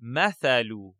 مثل